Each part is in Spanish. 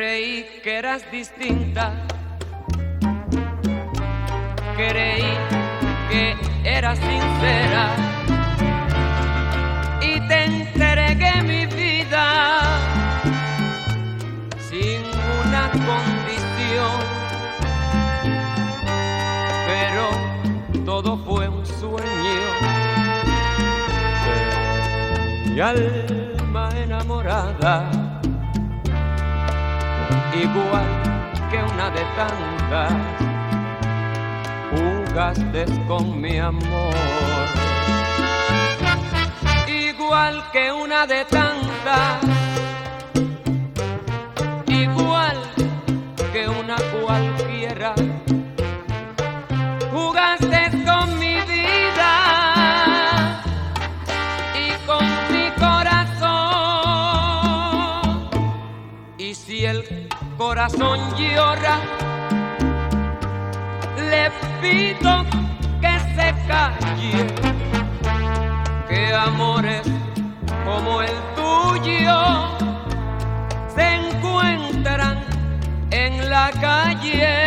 eras distinta. Creí que eras sincera y te entregué mi vida sin una condición. Pero todo fue un sueño mi alma enamorada, igual que una de tantas jugaste con mi amor. Igual que una de tantas, corazón llora, le pido que se calle, que amores como el tuyo se encuentran en la calle.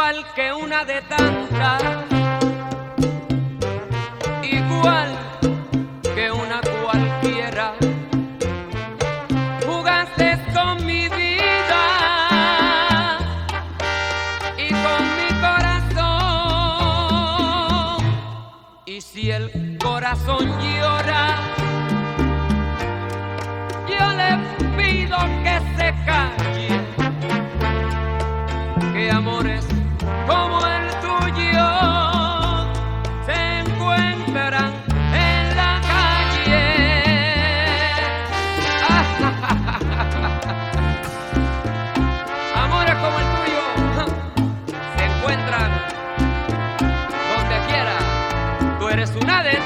Igual que una de tantas, igual que una cualquiera. Jugaste con mi vida y con mi corazón. Y si el corazón llora, yo le pido que se calle amores como el tuyo se encuentran en la calle. Amores como el tuyo se encuentran donde quiera. Tú eres una de